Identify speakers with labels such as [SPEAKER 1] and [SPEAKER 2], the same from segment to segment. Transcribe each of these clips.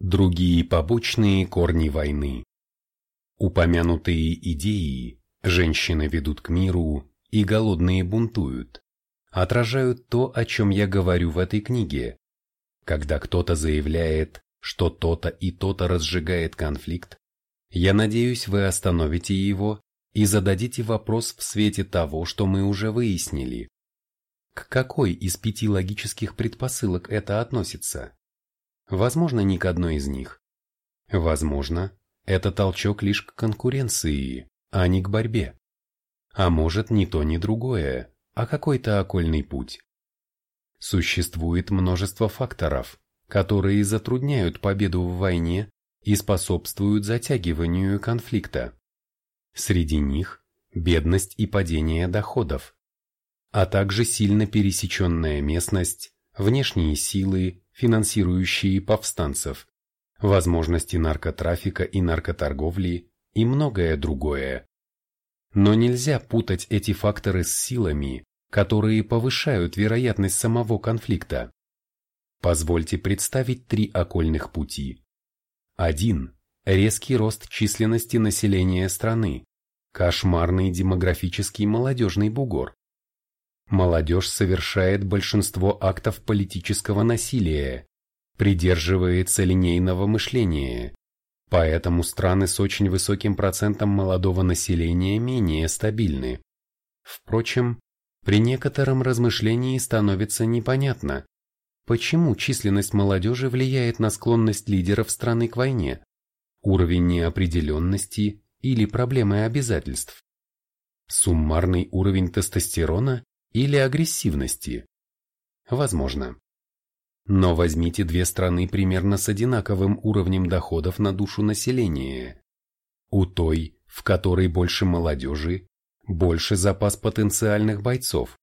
[SPEAKER 1] Другие побочные корни войны. Упомянутые идеи «женщины ведут к миру» и «голодные бунтуют» отражают то, о чем я говорю в этой книге. Когда кто-то заявляет, что то-то и то-то разжигает конфликт, я надеюсь, вы остановите его и зададите вопрос в свете того, что мы уже выяснили. К какой из пяти логических предпосылок это относится? Возможно, ни к одной из них. Возможно, это толчок лишь к конкуренции, а не к борьбе. А может, ни то, ни другое, а какой-то окольный путь. Существует множество факторов, которые затрудняют победу в войне и способствуют затягиванию конфликта. Среди них бедность и падение доходов, а также сильно пересеченная местность, внешние силы, финансирующие повстанцев, возможности наркотрафика и наркоторговли и многое другое. Но нельзя путать эти факторы с силами, которые повышают вероятность самого конфликта. Позвольте представить три окольных пути. Один – резкий рост численности населения страны, кошмарный демографический молодежный бугор. Молодежь совершает большинство актов политического насилия, придерживается линейного мышления, поэтому страны с очень высоким процентом молодого населения менее стабильны. Впрочем, при некотором размышлении становится непонятно, почему численность молодежи влияет на склонность лидеров страны к войне, уровень неопределенности или проблемы обязательств. Суммарный уровень тестостерона или агрессивности? Возможно. Но возьмите две страны примерно с одинаковым уровнем доходов на душу населения. У той, в которой больше молодежи, больше запас потенциальных бойцов,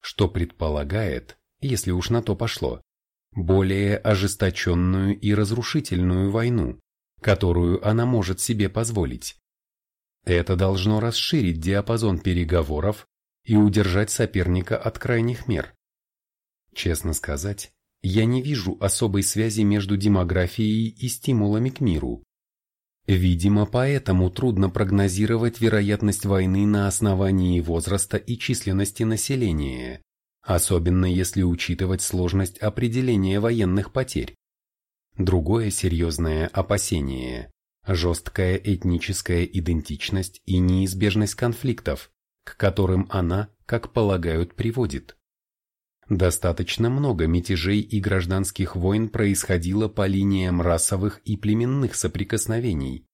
[SPEAKER 1] что предполагает, если уж на то пошло, более ожесточенную и разрушительную войну, которую она может себе позволить. Это должно расширить диапазон переговоров и удержать соперника от крайних мер. Честно сказать, я не вижу особой связи между демографией и стимулами к миру. Видимо, поэтому трудно прогнозировать вероятность войны на основании возраста и численности населения, особенно если учитывать сложность определения военных потерь. Другое серьезное опасение – жесткая этническая идентичность и неизбежность конфликтов, к которым она, как полагают, приводит. Достаточно много мятежей и гражданских войн происходило по линиям расовых и племенных соприкосновений,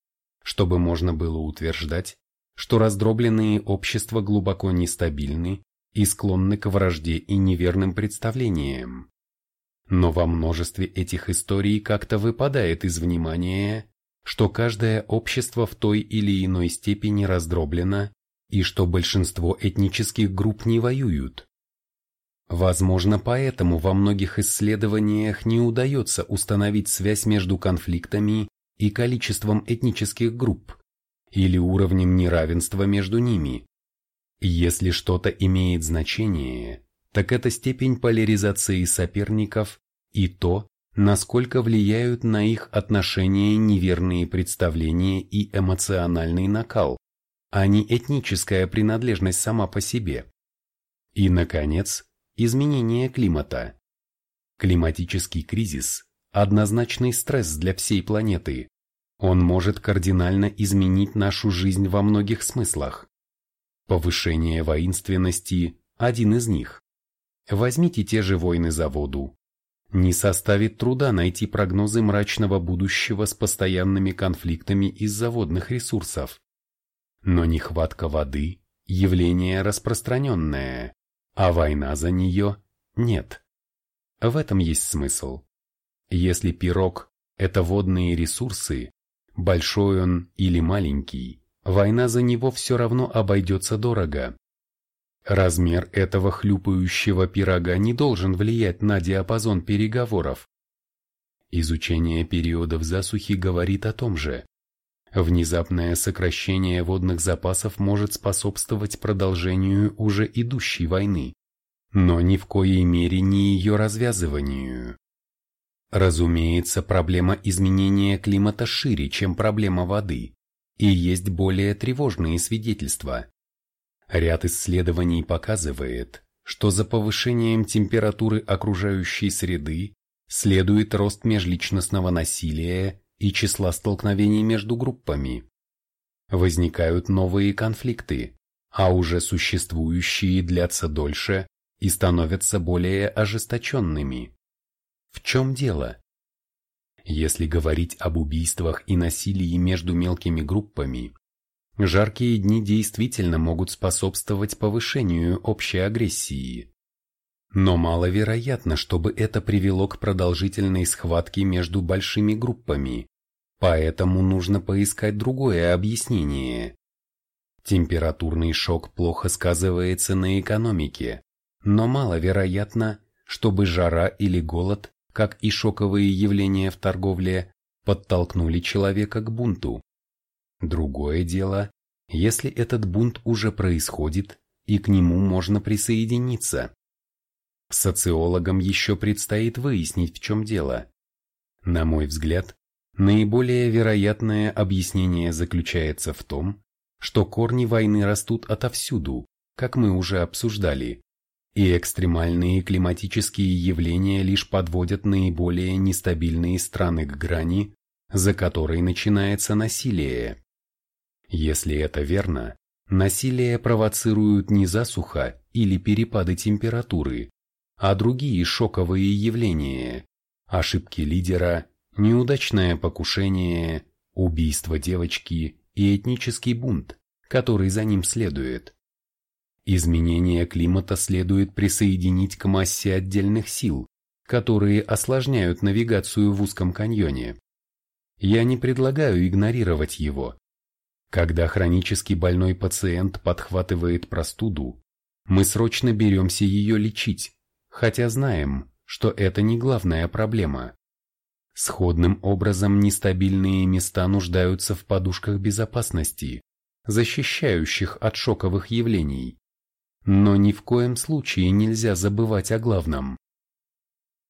[SPEAKER 1] чтобы можно было утверждать, что раздробленные общества глубоко нестабильны и склонны к вражде и неверным представлениям. Но во множестве этих историй как-то выпадает из внимания, что каждое общество в той или иной степени раздроблено и что большинство этнических групп не воюют. Возможно, поэтому во многих исследованиях не удается установить связь между конфликтами и количеством этнических групп или уровнем неравенства между ними. Если что-то имеет значение, так это степень поляризации соперников и то, насколько влияют на их отношения неверные представления и эмоциональный накал, а не этническая принадлежность сама по себе. И, наконец, изменение климата. Климатический кризис – однозначный стресс для всей планеты. Он может кардинально изменить нашу жизнь во многих смыслах. Повышение воинственности – один из них. Возьмите те же войны за воду. Не составит труда найти прогнозы мрачного будущего с постоянными конфликтами из-за водных ресурсов. Но нехватка воды – явление распространенное, а война за нее – нет. В этом есть смысл. Если пирог – это водные ресурсы, большой он или маленький, война за него все равно обойдется дорого. Размер этого хлюпающего пирога не должен влиять на диапазон переговоров. Изучение периодов засухи говорит о том же. Внезапное сокращение водных запасов может способствовать продолжению уже идущей войны, но ни в коей мере не ее развязыванию. Разумеется, проблема изменения климата шире, чем проблема воды, и есть более тревожные свидетельства. Ряд исследований показывает, что за повышением температуры окружающей среды следует рост межличностного насилия и числа столкновений между группами. Возникают новые конфликты, а уже существующие длятся дольше и становятся более ожесточенными. В чем дело? Если говорить об убийствах и насилии между мелкими группами, жаркие дни действительно могут способствовать повышению общей агрессии. Но маловероятно, чтобы это привело к продолжительной схватке между большими группами, поэтому нужно поискать другое объяснение. Температурный шок плохо сказывается на экономике, но маловероятно, чтобы жара или голод как и шоковые явления в торговле, подтолкнули человека к бунту. Другое дело, если этот бунт уже происходит, и к нему можно присоединиться. Социологам еще предстоит выяснить, в чем дело. На мой взгляд, наиболее вероятное объяснение заключается в том, что корни войны растут отовсюду, как мы уже обсуждали, и экстремальные климатические явления лишь подводят наиболее нестабильные страны к грани, за которой начинается насилие. Если это верно, насилие провоцируют не засуха или перепады температуры, а другие шоковые явления, ошибки лидера, неудачное покушение, убийство девочки и этнический бунт, который за ним следует. Изменение климата следует присоединить к массе отдельных сил, которые осложняют навигацию в узком каньоне. Я не предлагаю игнорировать его. Когда хронически больной пациент подхватывает простуду, мы срочно беремся ее лечить, хотя знаем, что это не главная проблема. Сходным образом нестабильные места нуждаются в подушках безопасности, защищающих от шоковых явлений. Но ни в коем случае нельзя забывать о главном.